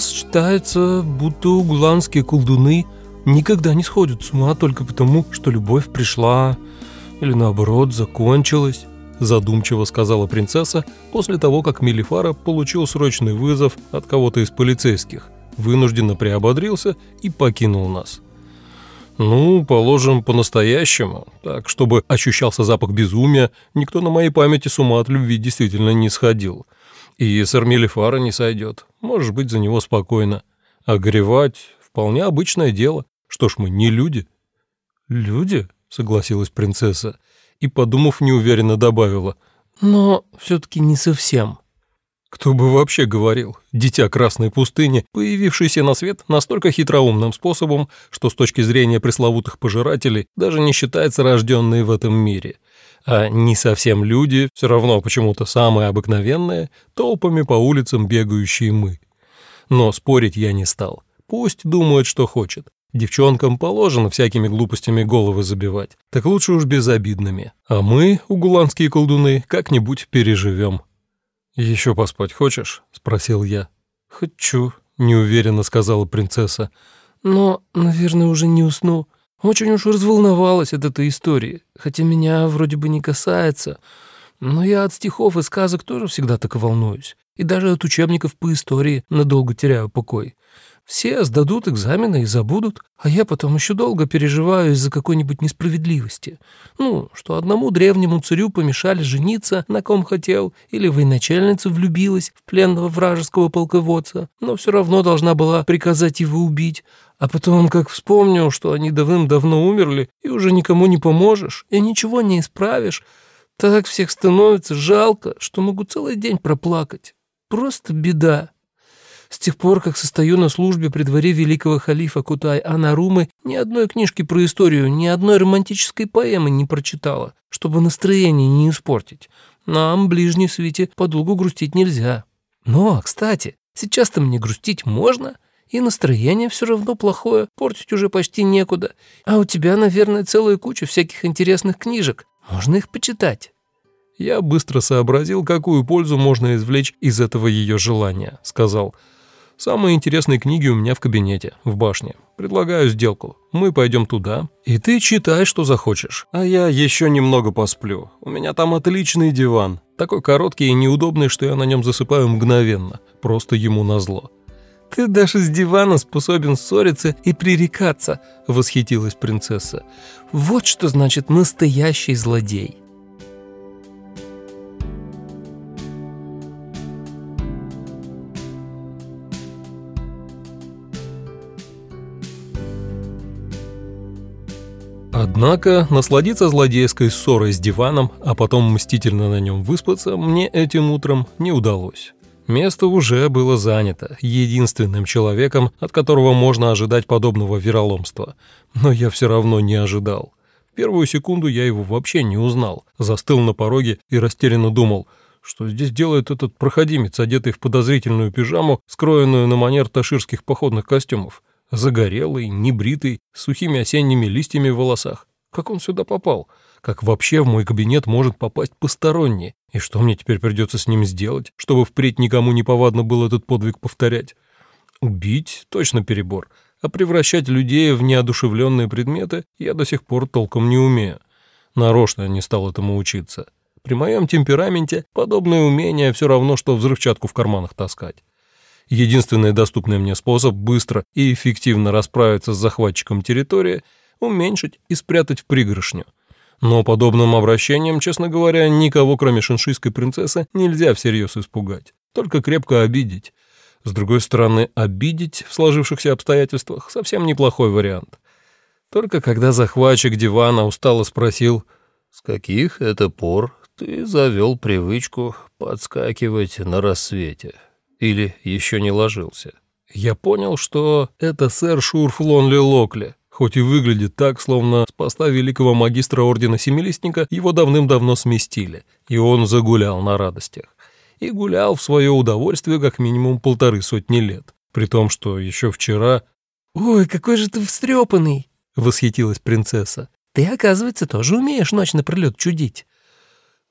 нас считается, будто угланские колдуны никогда не сходят с ума только потому, что любовь пришла или наоборот закончилась задумчиво сказала принцесса после того, как Мелифара получил срочный вызов от кого-то из полицейских, вынужденно приободрился и покинул нас. Ну, положим, по-настоящему, так, чтобы ощущался запах безумия, никто на моей памяти с ума от любви действительно не сходил. И сэр Мелифара не сойдет, можешь быть за него спокойно. Горевать — вполне обычное дело. Что ж мы, не люди? «Люди?» — согласилась принцесса и, подумав, неуверенно добавила. «Но все-таки не совсем». Кто бы вообще говорил, дитя Красной пустыни, появившееся на свет настолько хитроумным способом, что с точки зрения пресловутых пожирателей даже не считается рожденной в этом мире. А не совсем люди, все равно почему-то самые обыкновенные, толпами по улицам бегающие мы. Но спорить я не стал. Пусть думает, что хочет. Девчонкам положено всякими глупостями головы забивать, так лучше уж безобидными. А мы, угуланские колдуны, как-нибудь переживем. «Еще поспать хочешь?» — спросил я. «Хочу», — неуверенно сказала принцесса. «Но, наверное, уже не усну. Очень уж разволновалась от этой истории, хотя меня вроде бы не касается. Но я от стихов и сказок тоже всегда так волнуюсь, и даже от учебников по истории надолго теряю покой». Все сдадут экзамены и забудут, а я потом еще долго переживаю из-за какой-нибудь несправедливости. Ну, что одному древнему царю помешали жениться, на ком хотел, или военачальница влюбилась в пленного вражеского полководца, но все равно должна была приказать его убить. А потом, как вспомню, что они давным-давно умерли, и уже никому не поможешь, и ничего не исправишь, так всех становится жалко, что могу целый день проплакать. Просто беда. С тех пор, как состою на службе при дворе великого халифа Кутай-Анарумы, ни одной книжки про историю, ни одной романтической поэмы не прочитала, чтобы настроение не испортить. Нам, ближней свете, подолгу грустить нельзя. Но, кстати, сейчас-то мне грустить можно, и настроение все равно плохое, портить уже почти некуда. А у тебя, наверное, целая куча всяких интересных книжек. Можно их почитать. Я быстро сообразил, какую пользу можно извлечь из этого ее желания, сказал – Самые интересные книги у меня в кабинете, в башне. Предлагаю сделку. Мы пойдем туда, и ты читай, что захочешь. А я еще немного посплю. У меня там отличный диван. Такой короткий и неудобный, что я на нем засыпаю мгновенно. Просто ему назло. «Ты даже с дивана способен ссориться и пререкаться», — восхитилась принцесса. «Вот что значит настоящий злодей». Однако насладиться злодейской ссорой с диваном, а потом мстительно на нем выспаться, мне этим утром не удалось. Место уже было занято единственным человеком, от которого можно ожидать подобного вероломства. Но я все равно не ожидал. Первую секунду я его вообще не узнал, застыл на пороге и растерянно думал, что здесь делает этот проходимец, одетый в подозрительную пижаму, скроенную на манер таширских походных костюмов. Загорелый, небритый, с сухими осенними листьями в волосах. Как он сюда попал? Как вообще в мой кабинет может попасть посторонний? И что мне теперь придется с ним сделать, чтобы впредь никому не повадно было этот подвиг повторять? Убить? Точно перебор. А превращать людей в неодушевленные предметы я до сих пор толком не умею. Нарочно не стал этому учиться. При моем темпераменте подобные умения все равно, что взрывчатку в карманах таскать. Единственный доступный мне способ быстро и эффективно расправиться с захватчиком территории – уменьшить и спрятать в пригоршню. Но подобным обращением, честно говоря, никого, кроме шиншийской принцессы, нельзя всерьез испугать, только крепко обидеть. С другой стороны, обидеть в сложившихся обстоятельствах совсем неплохой вариант. Только когда захватчик дивана устало спросил, «С каких это пор ты завел привычку подскакивать на рассвете?» Или еще не ложился. Я понял, что это сэр Шурф Лонли Локли, хоть и выглядит так, словно с поста великого магистра Ордена Семилистника его давным-давно сместили, и он загулял на радостях. И гулял в свое удовольствие как минимум полторы сотни лет, при том, что еще вчера... «Ой, какой же ты встрепанный!» — восхитилась принцесса. «Ты, оказывается, тоже умеешь ночь напролет чудить».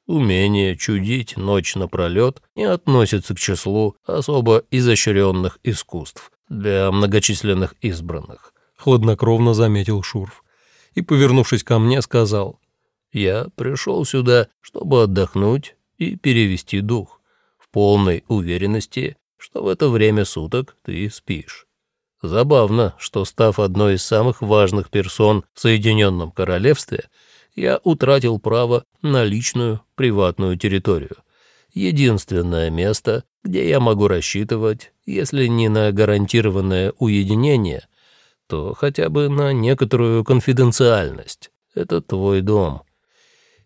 Умение чудить ночь напролет не относится к числу особо изощренных искусств для многочисленных избранных», — хладнокровно заметил Шурф. И, повернувшись ко мне, сказал, «Я пришел сюда, чтобы отдохнуть и перевести дух, в полной уверенности, что в это время суток ты спишь. Забавно, что, став одной из самых важных персон в Соединенном Королевстве, я утратил право на личную приватную территорию. Единственное место, где я могу рассчитывать, если не на гарантированное уединение, то хотя бы на некоторую конфиденциальность. Это твой дом.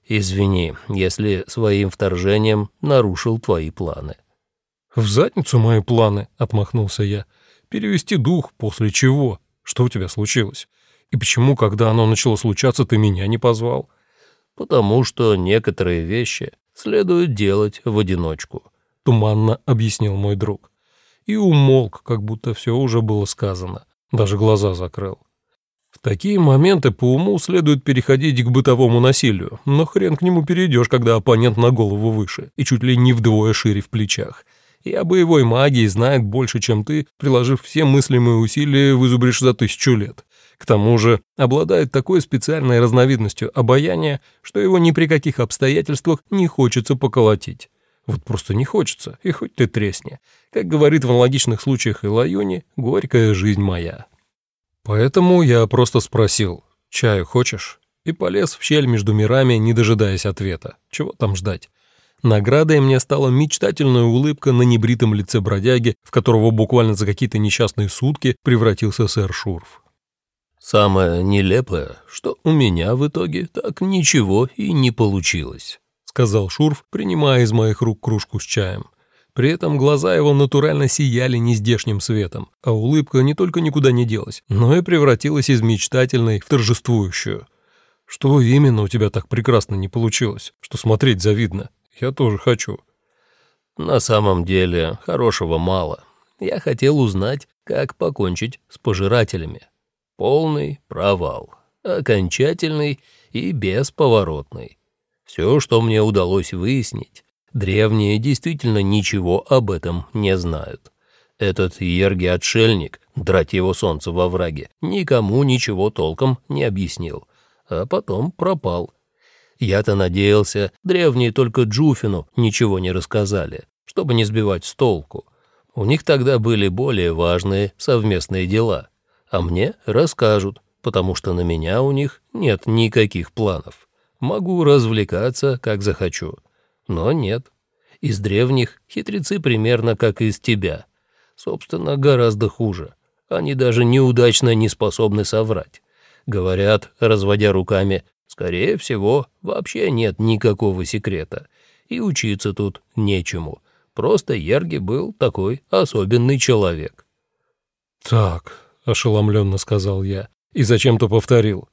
Извини, если своим вторжением нарушил твои планы. «В задницу мои планы», — отмахнулся я. «Перевести дух, после чего? Что у тебя случилось?» И почему, когда оно начало случаться, ты меня не позвал? Потому что некоторые вещи следует делать в одиночку, туманно объяснил мой друг. И умолк, как будто все уже было сказано. Даже глаза закрыл. В такие моменты по уму следует переходить к бытовому насилию, но хрен к нему перейдешь, когда оппонент на голову выше и чуть ли не вдвое шире в плечах. И о боевой магии знает больше, чем ты, приложив все мыслимые усилия, вызубришь за тысячу лет. К тому же обладает такой специальной разновидностью обаяния, что его ни при каких обстоятельствах не хочется поколотить. Вот просто не хочется, и хоть ты тресни. Как говорит в аналогичных случаях Илаюни, горькая жизнь моя. Поэтому я просто спросил, чаю хочешь? И полез в щель между мирами, не дожидаясь ответа. Чего там ждать? Наградой мне стала мечтательная улыбка на небритом лице бродяги, в которого буквально за какие-то несчастные сутки превратился сэр Шурф. Самое нелепое, что у меня в итоге так ничего и не получилось», — сказал Шурф, принимая из моих рук кружку с чаем. При этом глаза его натурально сияли нездешним светом, а улыбка не только никуда не делась, но и превратилась из мечтательной в торжествующую. «Что именно у тебя так прекрасно не получилось, что смотреть завидно? Я тоже хочу». «На самом деле хорошего мало. Я хотел узнать, как покончить с пожирателями». Полный провал. Окончательный и бесповоротный. Все, что мне удалось выяснить, древние действительно ничего об этом не знают. Этот Ерги-отшельник, драть его солнце во враге, никому ничего толком не объяснил, а потом пропал. Я-то надеялся, древние только Джуфину ничего не рассказали, чтобы не сбивать с толку. У них тогда были более важные совместные дела — а мне расскажут, потому что на меня у них нет никаких планов. Могу развлекаться, как захочу. Но нет. Из древних хитрецы примерно как из тебя. Собственно, гораздо хуже. Они даже неудачно не способны соврать. Говорят, разводя руками, скорее всего, вообще нет никакого секрета. И учиться тут нечему. Просто Ерги был такой особенный человек. «Так, — ошеломленно сказал я, и зачем-то повторил.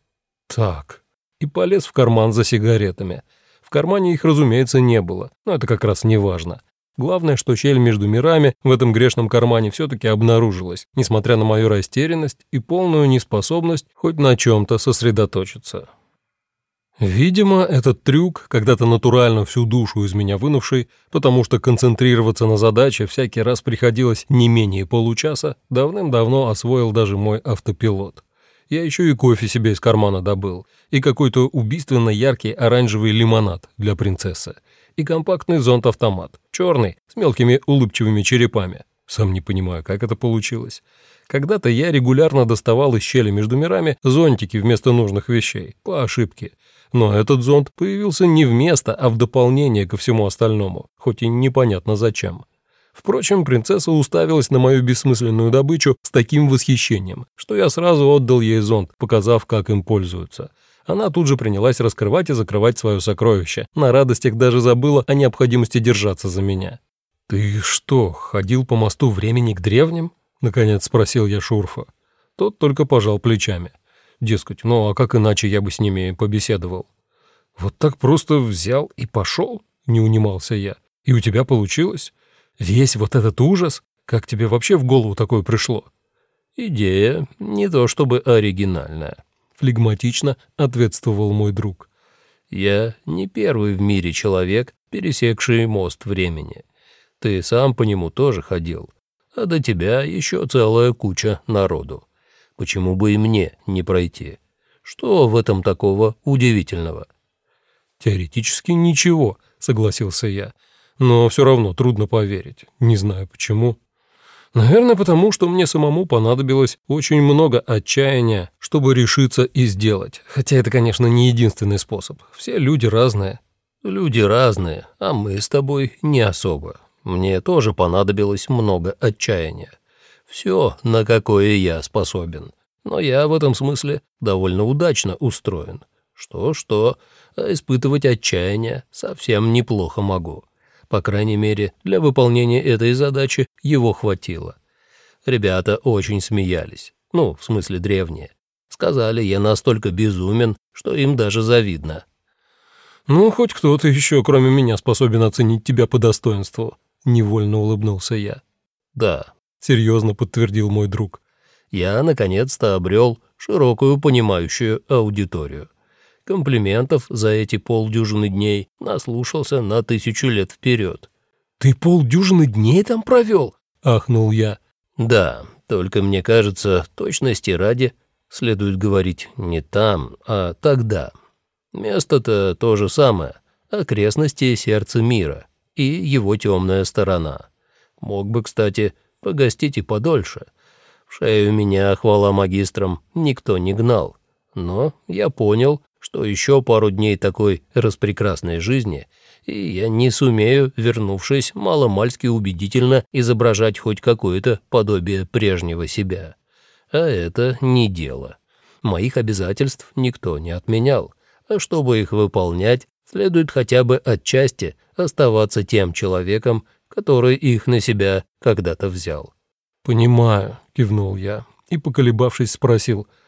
«Так». И полез в карман за сигаретами. В кармане их, разумеется, не было, но это как раз не важно. Главное, что щель между мирами в этом грешном кармане все-таки обнаружилась, несмотря на мою растерянность и полную неспособность хоть на чем-то сосредоточиться. Видимо, этот трюк, когда-то натурально всю душу из меня вынувший, потому что концентрироваться на задаче всякий раз приходилось не менее получаса, давным-давно освоил даже мой автопилот. Я еще и кофе себе из кармана добыл, и какой-то убийственно яркий оранжевый лимонад для принцессы, и компактный зонт-автомат, черный, с мелкими улыбчивыми черепами. Сам не понимаю, как это получилось. Когда-то я регулярно доставал из щели между мирами зонтики вместо нужных вещей, по ошибке, но этот зонт появился не вместо, а в дополнение ко всему остальному, хоть и непонятно зачем. Впрочем, принцесса уставилась на мою бессмысленную добычу с таким восхищением, что я сразу отдал ей зонт, показав, как им пользуются. Она тут же принялась раскрывать и закрывать свое сокровище. На радостях даже забыла о необходимости держаться за меня. «Ты что, ходил по мосту времени к древним?» — наконец спросил я Шурфа. Тот только пожал плечами. Дескать, ну а как иначе я бы с ними побеседовал? Вот так просто взял и пошел, не унимался я. И у тебя получилось? Весь вот этот ужас? Как тебе вообще в голову такое пришло? Идея не то чтобы оригинальная, флегматично ответствовал мой друг. Я не первый в мире человек, пересекший мост времени. Ты сам по нему тоже ходил, а до тебя еще целая куча народу. Почему бы и мне не пройти? Что в этом такого удивительного?» «Теоретически ничего», — согласился я. «Но все равно трудно поверить. Не знаю почему». Наверное, потому что мне самому понадобилось очень много отчаяния, чтобы решиться и сделать. Хотя это, конечно, не единственный способ. Все люди разные. Люди разные, а мы с тобой не особо. Мне тоже понадобилось много отчаяния. Все, на какое я способен. Но я в этом смысле довольно удачно устроен. Что-что, а испытывать отчаяние совсем неплохо могу. По крайней мере, для выполнения этой задачи его хватило. Ребята очень смеялись. Ну, в смысле древние. Сказали, я настолько безумен, что им даже завидно. «Ну, хоть кто-то еще, кроме меня, способен оценить тебя по достоинству», — невольно улыбнулся я. «Да», — серьезно подтвердил мой друг. «Я, наконец-то, обрел широкую понимающую аудиторию комплиментов за эти полдюжины дней наслушался на тысячу лет вперед. «Ты полдюжины дней там провел?» — ахнул я. «Да, только мне кажется, точности ради следует говорить не там, а тогда. Место-то то же самое, окрестности сердца мира и его темная сторона. Мог бы, кстати, погостить и подольше. В шею меня, хвала магистрам, никто не гнал. Но я понял, что еще пару дней такой распрекрасной жизни, и я не сумею, вернувшись, маломальски убедительно изображать хоть какое-то подобие прежнего себя. А это не дело. Моих обязательств никто не отменял, а чтобы их выполнять, следует хотя бы отчасти оставаться тем человеком, который их на себя когда-то взял. «Понимаю», — кивнул я и, поколебавшись, спросил —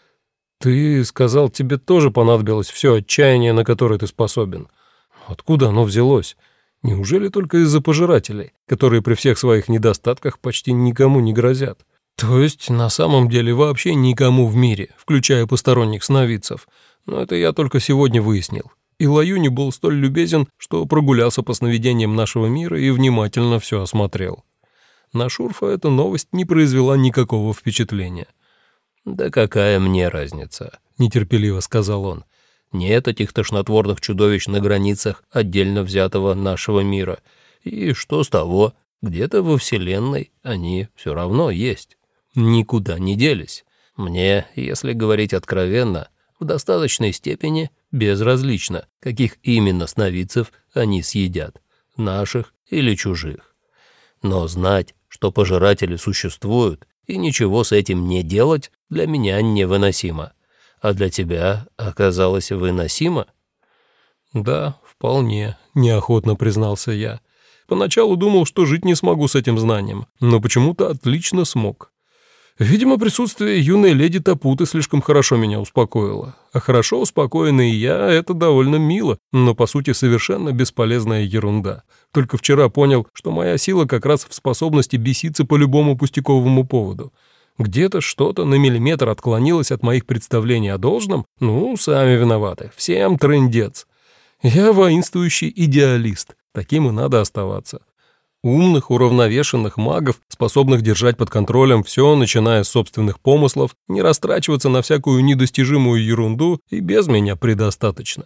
«Ты сказал, тебе тоже понадобилось все отчаяние, на которое ты способен. Откуда оно взялось? Неужели только из-за пожирателей, которые при всех своих недостатках почти никому не грозят? То есть на самом деле вообще никому в мире, включая посторонних сновидцев. Но это я только сегодня выяснил. И Лаюни был столь любезен, что прогулялся по сновидениям нашего мира и внимательно все осмотрел. На Шурфа эта новость не произвела никакого впечатления. «Да какая мне разница?» — нетерпеливо сказал он. «Нет этих тошнотворных чудовищ на границах отдельно взятого нашего мира. И что с того? Где-то во Вселенной они все равно есть. Никуда не делись. Мне, если говорить откровенно, в достаточной степени безразлично, каких именно сновидцев они съедят, наших или чужих. Но знать, что пожиратели существуют, и ничего с этим не делать для меня невыносимо. А для тебя оказалось выносимо? Да, вполне, неохотно признался я. Поначалу думал, что жить не смогу с этим знанием, но почему-то отлично смог. Видимо, присутствие юной леди Тапуты слишком хорошо меня успокоило. А хорошо успокоенный я — это довольно мило, но, по сути, совершенно бесполезная ерунда. Только вчера понял, что моя сила как раз в способности беситься по любому пустяковому поводу. Где-то что-то на миллиметр отклонилось от моих представлений о должном? Ну, сами виноваты. Всем трындец. Я воинствующий идеалист. Таким и надо оставаться. Умных, уравновешенных магов, способных держать под контролем все, начиная с собственных помыслов, не растрачиваться на всякую недостижимую ерунду и без меня предостаточно.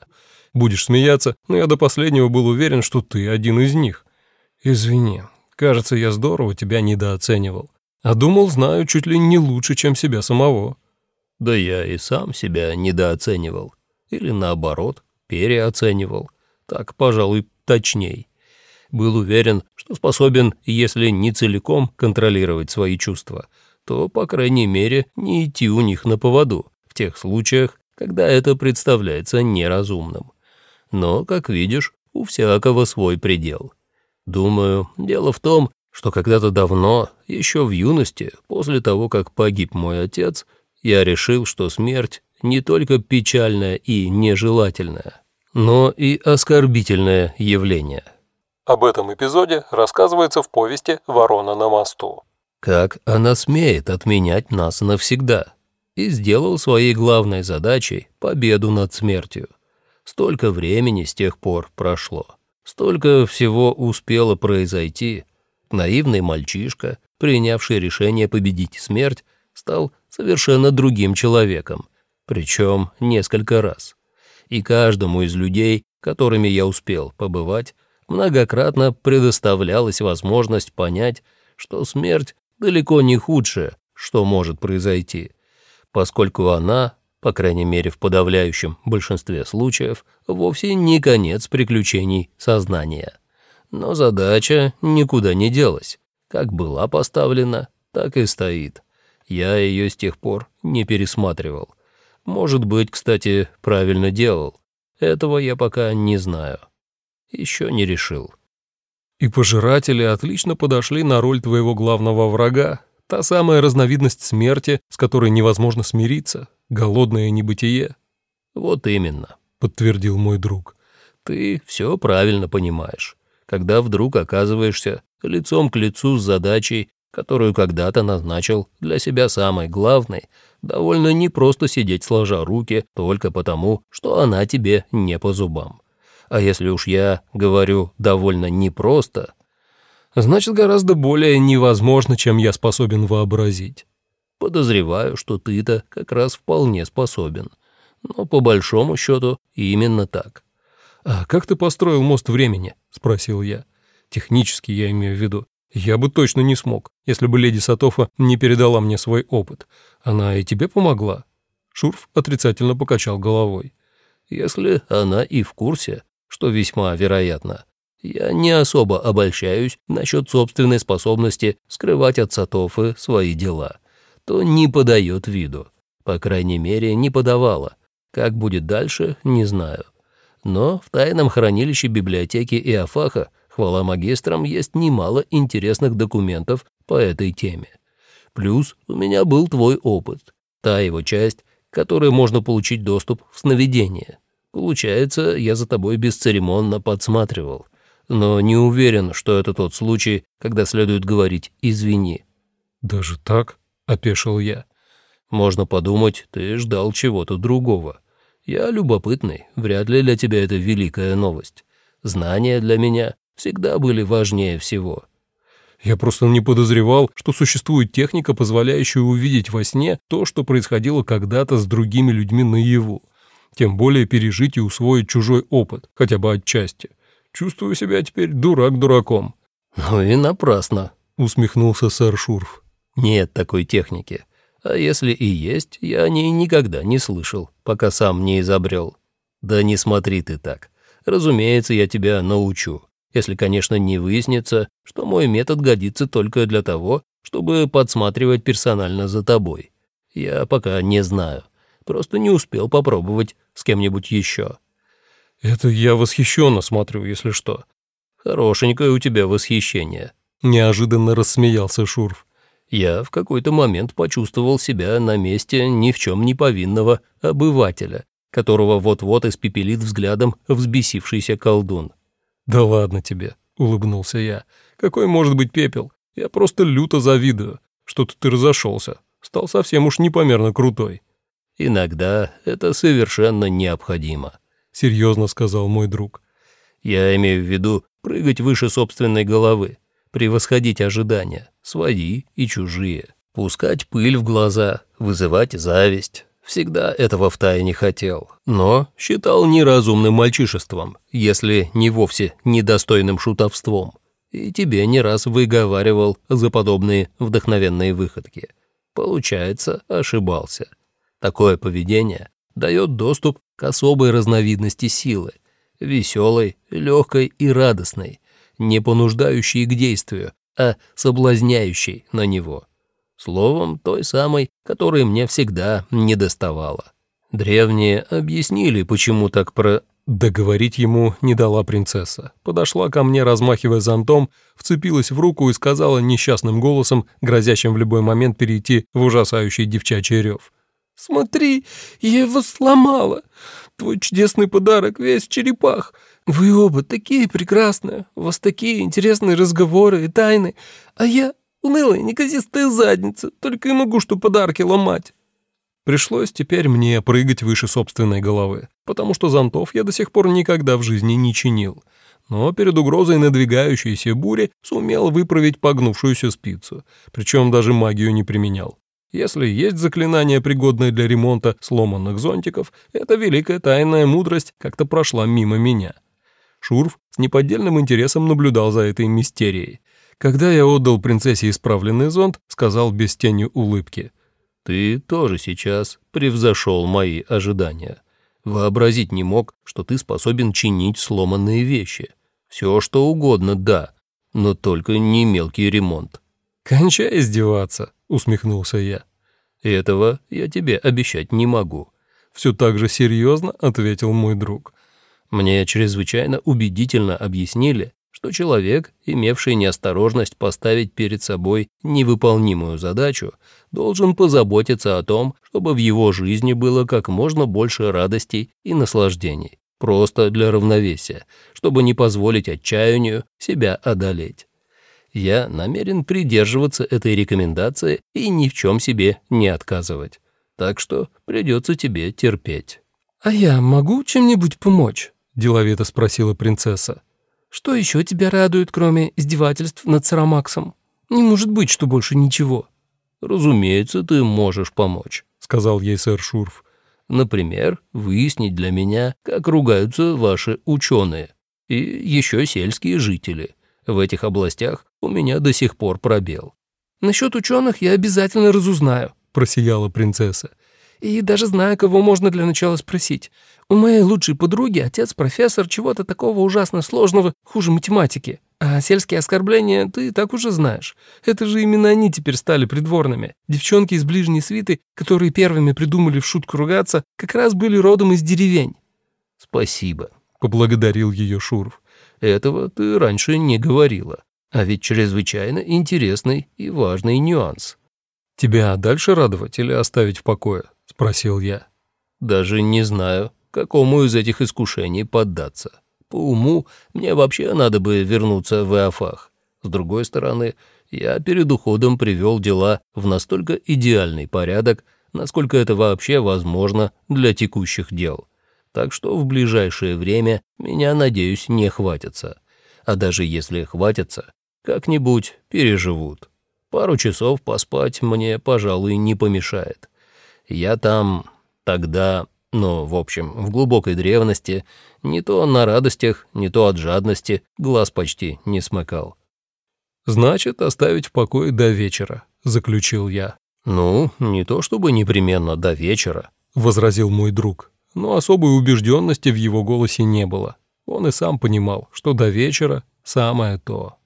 Будешь смеяться, но я до последнего был уверен, что ты один из них. Извини, кажется, я здорово тебя недооценивал. А думал, знаю чуть ли не лучше, чем себя самого. Да я и сам себя недооценивал. Или наоборот, переоценивал. Так, пожалуй, точней был уверен, что способен, если не целиком контролировать свои чувства, то, по крайней мере, не идти у них на поводу, в тех случаях, когда это представляется неразумным. Но, как видишь, у всякого свой предел. Думаю, дело в том, что когда-то давно, еще в юности, после того, как погиб мой отец, я решил, что смерть не только печальное и нежелательное, но и оскорбительное явление – об этом эпизоде рассказывается в повести «Ворона на мосту». Как она смеет отменять нас навсегда? И сделал своей главной задачей победу над смертью. Столько времени с тех пор прошло. Столько всего успело произойти. Наивный мальчишка, принявший решение победить смерть, стал совершенно другим человеком, причем несколько раз. И каждому из людей, которыми я успел побывать, многократно предоставлялась возможность понять, что смерть далеко не худшее, что может произойти, поскольку она, по крайней мере в подавляющем большинстве случаев, вовсе не конец приключений сознания. Но задача никуда не делась. Как была поставлена, так и стоит. Я ее с тех пор не пересматривал. Может быть, кстати, правильно делал. Этого я пока не знаю. Еще не решил. И пожиратели отлично подошли на роль твоего главного врага. Та самая разновидность смерти, с которой невозможно смириться. Голодное небытие. Вот именно, подтвердил мой друг. Ты все правильно понимаешь. Когда вдруг оказываешься лицом к лицу с задачей, которую когда-то назначил для себя самой главной, довольно непросто сидеть сложа руки только потому, что она тебе не по зубам. А если уж я говорю «довольно непросто», значит, гораздо более невозможно, чем я способен вообразить. Подозреваю, что ты-то как раз вполне способен. Но по большому счету именно так. «А как ты построил мост времени?» — спросил я. «Технически я имею в виду. Я бы точно не смог, если бы леди Сатофа не передала мне свой опыт. Она и тебе помогла?» Шурф отрицательно покачал головой. «Если она и в курсе, что весьма вероятно, я не особо обольщаюсь насчет собственной способности скрывать от Сатофы свои дела, то не подает виду. По крайней мере, не подавала. Как будет дальше, не знаю. Но в тайном хранилище библиотеки Иофаха Хвала магистрам, есть немало интересных документов по этой теме. Плюс у меня был твой опыт, та его часть, которой можно получить доступ в сновидение. Получается, я за тобой бесцеремонно подсматривал, но не уверен, что это тот случай, когда следует говорить «извини». «Даже так?» — опешил я. «Можно подумать, ты ждал чего-то другого. Я любопытный, вряд ли для тебя это великая новость. Знания для меня всегда были важнее всего. Я просто не подозревал, что существует техника, позволяющая увидеть во сне то, что происходило когда-то с другими людьми наяву. Тем более пережить и усвоить чужой опыт, хотя бы отчасти. Чувствую себя теперь дурак дураком. «Ну и напрасно», — усмехнулся сэр Шурф. «Нет такой техники. А если и есть, я о ней никогда не слышал, пока сам не изобрел. Да не смотри ты так. Разумеется, я тебя научу если, конечно, не выяснится, что мой метод годится только для того, чтобы подсматривать персонально за тобой. Я пока не знаю, просто не успел попробовать с кем-нибудь еще. Это я восхищенно смотрю, если что. Хорошенькое у тебя восхищение. Неожиданно рассмеялся Шурф. Я в какой-то момент почувствовал себя на месте ни в чем не повинного обывателя, которого вот-вот испепелит взглядом взбесившийся колдун. «Да ладно тебе», — улыбнулся я. «Какой может быть пепел? Я просто люто завидую. Что-то ты разошелся. Стал совсем уж непомерно крутой». «Иногда это совершенно необходимо», — серьезно сказал мой друг. «Я имею в виду прыгать выше собственной головы, превосходить ожидания, свои и чужие, пускать пыль в глаза, вызывать зависть, Всегда этого втайне хотел, но считал неразумным мальчишеством, если не вовсе недостойным шутовством. И тебе не раз выговаривал за подобные вдохновенные выходки. Получается, ошибался. Такое поведение дает доступ к особой разновидности силы, веселой, легкой и радостной, не понуждающей к действию, а соблазняющей на него. Словом, той самой, которой мне всегда не доставало. Древние объяснили, почему так про... Договорить ему не дала принцесса. Подошла ко мне, размахивая зонтом, вцепилась в руку и сказала несчастным голосом, грозящим в любой момент перейти в ужасающий девчачий рев. «Смотри, я его сломала. Твой чудесный подарок весь черепах. Вы оба такие прекрасные, у вас такие интересные разговоры и тайны, а я Унылая, неказистая задница, только и могу что подарки ломать». Пришлось теперь мне прыгать выше собственной головы, потому что зонтов я до сих пор никогда в жизни не чинил. Но перед угрозой надвигающейся бури сумел выправить погнувшуюся спицу, причем даже магию не применял. Если есть заклинание, пригодное для ремонта сломанных зонтиков, эта великая тайная мудрость как-то прошла мимо меня. Шурф с неподдельным интересом наблюдал за этой мистерией. Когда я отдал принцессе исправленный зонт, сказал без тени улыбки. «Ты тоже сейчас превзошел мои ожидания. Вообразить не мог, что ты способен чинить сломанные вещи. Все что угодно, да, но только не мелкий ремонт». «Кончай издеваться», — усмехнулся я. «Этого я тебе обещать не могу», — все так же серьезно ответил мой друг. «Мне чрезвычайно убедительно объяснили, что человек, имевший неосторожность поставить перед собой невыполнимую задачу, должен позаботиться о том, чтобы в его жизни было как можно больше радостей и наслаждений, просто для равновесия, чтобы не позволить отчаянию себя одолеть. Я намерен придерживаться этой рекомендации и ни в чем себе не отказывать. Так что придется тебе терпеть». «А я могу чем-нибудь помочь?» – деловито спросила принцесса. «Что еще тебя радует, кроме издевательств над Сарамаксом? Не может быть, что больше ничего». «Разумеется, ты можешь помочь», — сказал ей сэр Шурф. «Например, выяснить для меня, как ругаются ваши ученые и еще сельские жители. В этих областях у меня до сих пор пробел». «Насчет ученых я обязательно разузнаю», — просияла принцесса. «И даже знаю, кого можно для начала спросить. У моей лучшей подруги отец профессор чего-то такого ужасно сложного, хуже математики. А сельские оскорбления ты так уже знаешь. Это же именно они теперь стали придворными. Девчонки из ближней свиты, которые первыми придумали в шутку ругаться, как раз были родом из деревень». «Спасибо», — поблагодарил ее Шуров. «Этого ты раньше не говорила. А ведь чрезвычайно интересный и важный нюанс. «Тебя дальше радовать или оставить в покое?» — спросил я. «Даже не знаю, какому из этих искушений поддаться. По уму мне вообще надо бы вернуться в Эофах. С другой стороны, я перед уходом привел дела в настолько идеальный порядок, насколько это вообще возможно для текущих дел. Так что в ближайшее время меня, надеюсь, не хватится. А даже если хватится, как-нибудь переживут. Пару часов поспать мне, пожалуй, не помешает. Я там тогда, ну, в общем, в глубокой древности, не то на радостях, не то от жадности, глаз почти не смыкал. «Значит, оставить в покое до вечера», — заключил я. «Ну, не то чтобы непременно до вечера», — возразил мой друг, но особой убежденности в его голосе не было. Он и сам понимал, что до вечера самое то.